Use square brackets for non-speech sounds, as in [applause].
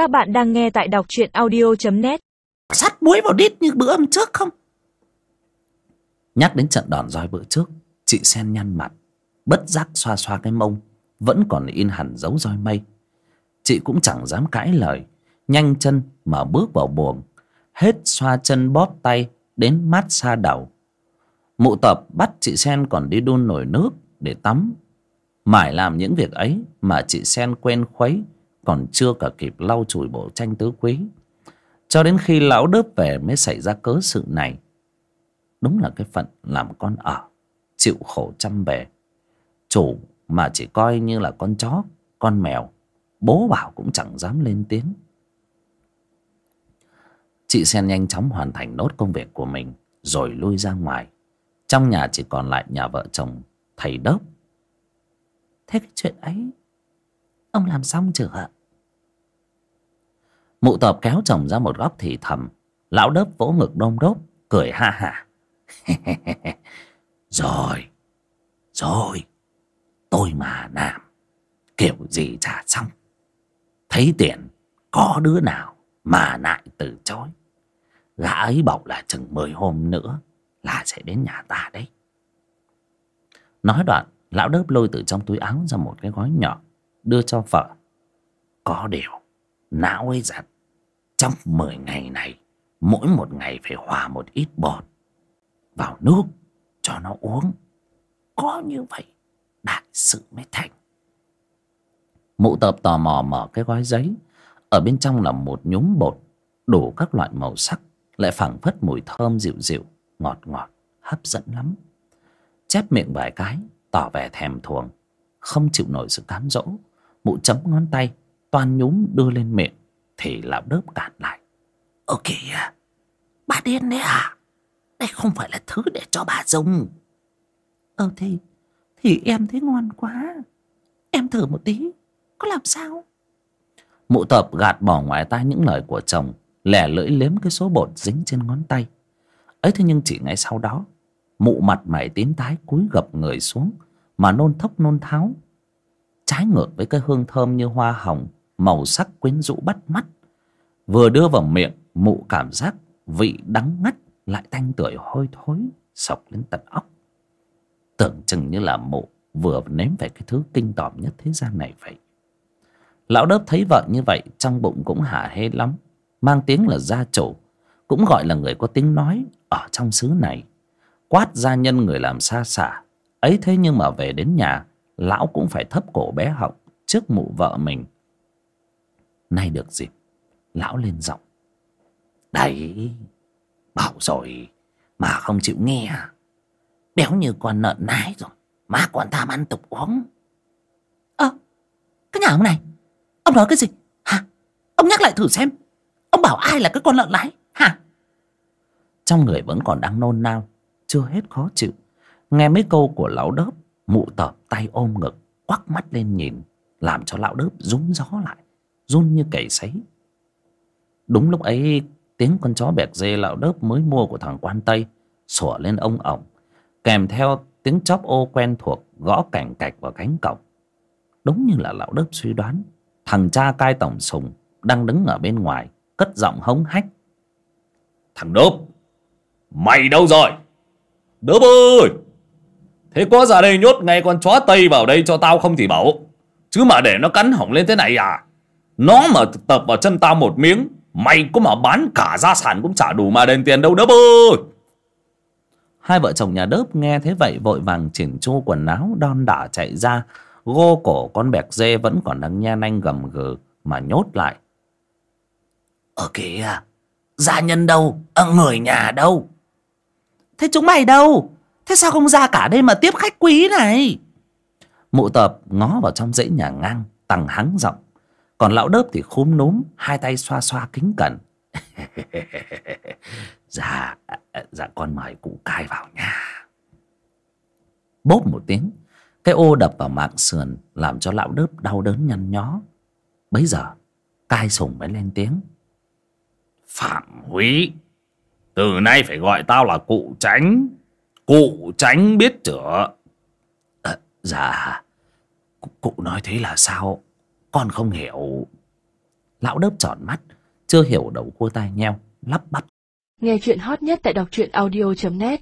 Các bạn đang nghe tại đọc truyện audio.net Sắt muối vào đít như bữa hôm trước không? Nhắc đến trận đòn roi bữa trước Chị sen nhăn mặt Bất giác xoa xoa cái mông Vẫn còn in hẳn dấu roi mây. Chị cũng chẳng dám cãi lời Nhanh chân mà bước vào buồng Hết xoa chân bóp tay Đến mát xa đầu. Mụ tập bắt chị Sen còn đi đun nồi nước Để tắm. Mãi làm những việc ấy Mà chị Sen quen khuấy còn chưa cả kịp lau chùi bộ tranh tứ quý. Cho đến khi lão đớp về Mới xảy ra cớ sự này. Đúng là cái phận làm con ở, Chịu khổ chăm bề. Chủ mà chỉ coi như là con chó, Con mèo, Bố bảo cũng chẳng dám lên tiếng. Chị Sen nhanh chóng hoàn thành nốt công việc của mình, Rồi lui ra ngoài. Trong nhà chỉ còn lại nhà vợ chồng, Thầy đốc Thế cái chuyện ấy, Ông làm xong chưa ạ? Mụ tập kéo chồng ra một góc thì thầm. Lão đớp vỗ ngực đôm đốp, Cười ha ha. [laughs] Rồi Rồi, Tôi mà làm, Kiểu gì trả xong. Thấy tiền Có đứa nào mà lại từ chối. Gã ấy bảo là chừng mười hôm nữa Là sẽ đến nhà ta đấy. Nói đoạn, Lão đớp lôi từ trong túi áo ra một cái gói nhỏ, Đưa cho vợ. Có điều Não ấy dặn, Trong mười ngày này, Mỗi một ngày phải hòa một ít bột Vào nước Cho nó uống. Có như vậy, Đại sự mới thành. Mụ tập tò mò mở cái gói giấy. Ở bên trong là một nhúm bột, Đủ các loại màu sắc, Lại phảng phất mùi thơm dịu dịu, Ngọt ngọt, Hấp dẫn lắm. Chép miệng vài cái, Tỏ vẻ thèm thuồng, Không chịu nổi sự cám dỗ. Mụ chấm ngón tay Toàn nhúm đưa lên miệng Thì lão đớp cản lại. Ơ kìa Bà điên đấy à? Đây không phải là thứ để cho bà dùng. Ờ thì Thì em thấy ngon quá. Em thử một tí Có làm sao? Mụ tập gạt bỏ ngoài tai những lời của chồng Lẻ lưỡi liếm cái số bột dính trên ngón tay. Ấy thế nhưng chỉ ngay sau đó Mụ mặt mày tím tái cúi gập người xuống Mà nôn thốc nôn tháo Trái ngược với cái hương thơm như hoa hồng Màu sắc quyến rũ bắt mắt, Vừa đưa vào miệng, Mụ cảm giác vị đắng ngắt Lại tanh tưởi hôi thối, Sọc lên tận óc. Tưởng chừng như là mụ Vừa nếm về cái thứ kinh tởm nhất thế gian này vậy. Lão đớp thấy vợ như vậy, Trong bụng cũng hả hê lắm, Mang tiếng là gia chủ, Cũng gọi là người có tiếng nói Ở trong xứ này. Quát gia nhân người làm xa xả, Ấy thế nhưng mà về đến nhà, Lão cũng phải thấp cổ bé họng Trước mụ vợ mình Nay được dịp, Lão lên giọng. Đấy, Bảo rồi, Mà không chịu nghe. Béo như con nợn nái rồi, Má còn tham ăn tục uống. Ơ, Cái nhà ông này, Ông nói cái gì? Hả? Ông nhắc lại thử xem, Ông bảo ai là cái con lợn lái? Hả? Trong người vẫn còn đang nôn nao, Chưa hết khó chịu, Nghe mấy câu của lão đớp, Mụ tợp tay ôm ngực, Quắc mắt lên nhìn, Làm cho lão đớp rúng gió lại. Run như cầy sấy. Đúng lúc ấy, Tiếng con chó bẹt dê lão đớp mới mua của thằng quan Tây Sủa lên ông ổng, Kèm theo tiếng chóp ô quen thuộc Gõ cảnh cạch vào cánh cổng. Đúng như là lão đớp suy đoán, Thằng cha cai tổng sùng Đang đứng ở bên ngoài, Cất giọng hống hách. Thằng đớp Mày đâu rồi? Đớp ơi! Thế có ra đây nhốt ngay con chó Tây vào đây cho tao không thì bảo, Chứ mà để nó cắn hỏng lên thế này à? Nó mà tập vào chân tao một miếng Mày có mà bán cả gia sản cũng chả đủ mà đền tiền đâu đớp ơi! Hai vợ chồng nhà đớp nghe thế vậy vội vàng chỉnh chu quần áo đon đả chạy ra. Gô cổ con bẹc dê vẫn còn đang nhe nanh gầm gừ mà nhốt lại. Ở kìa Gia nhân đâu Ở người nhà đâu? Thế chúng mày đâu? Thế sao không ra cả đây mà tiếp khách quý này? Mụ tập ngó vào trong dãy nhà ngang Tăng hắng giọng còn lão đớp thì khúm núm Hai tay xoa xoa kính cẩn. [laughs] Dạ Dạ con mời cụ cai vào nhà Bốp một tiếng Cái ô đập vào mạng sườn Làm cho lão đớp đau đớn nhăn nhó. Bấy giờ Cai sùng mới lên tiếng. Phạm húy Từ nay phải gọi tao là cụ tránh Cụ tránh biết chữa. À, Dạ. Cụ, cụ nói thế là sao? Con không hiểu. Lão đớp tròn mắt, chưa hiểu đầu cua tai nheo, lắp bắp. Nghe chuyện hot nhất tại đọc truyện audio.net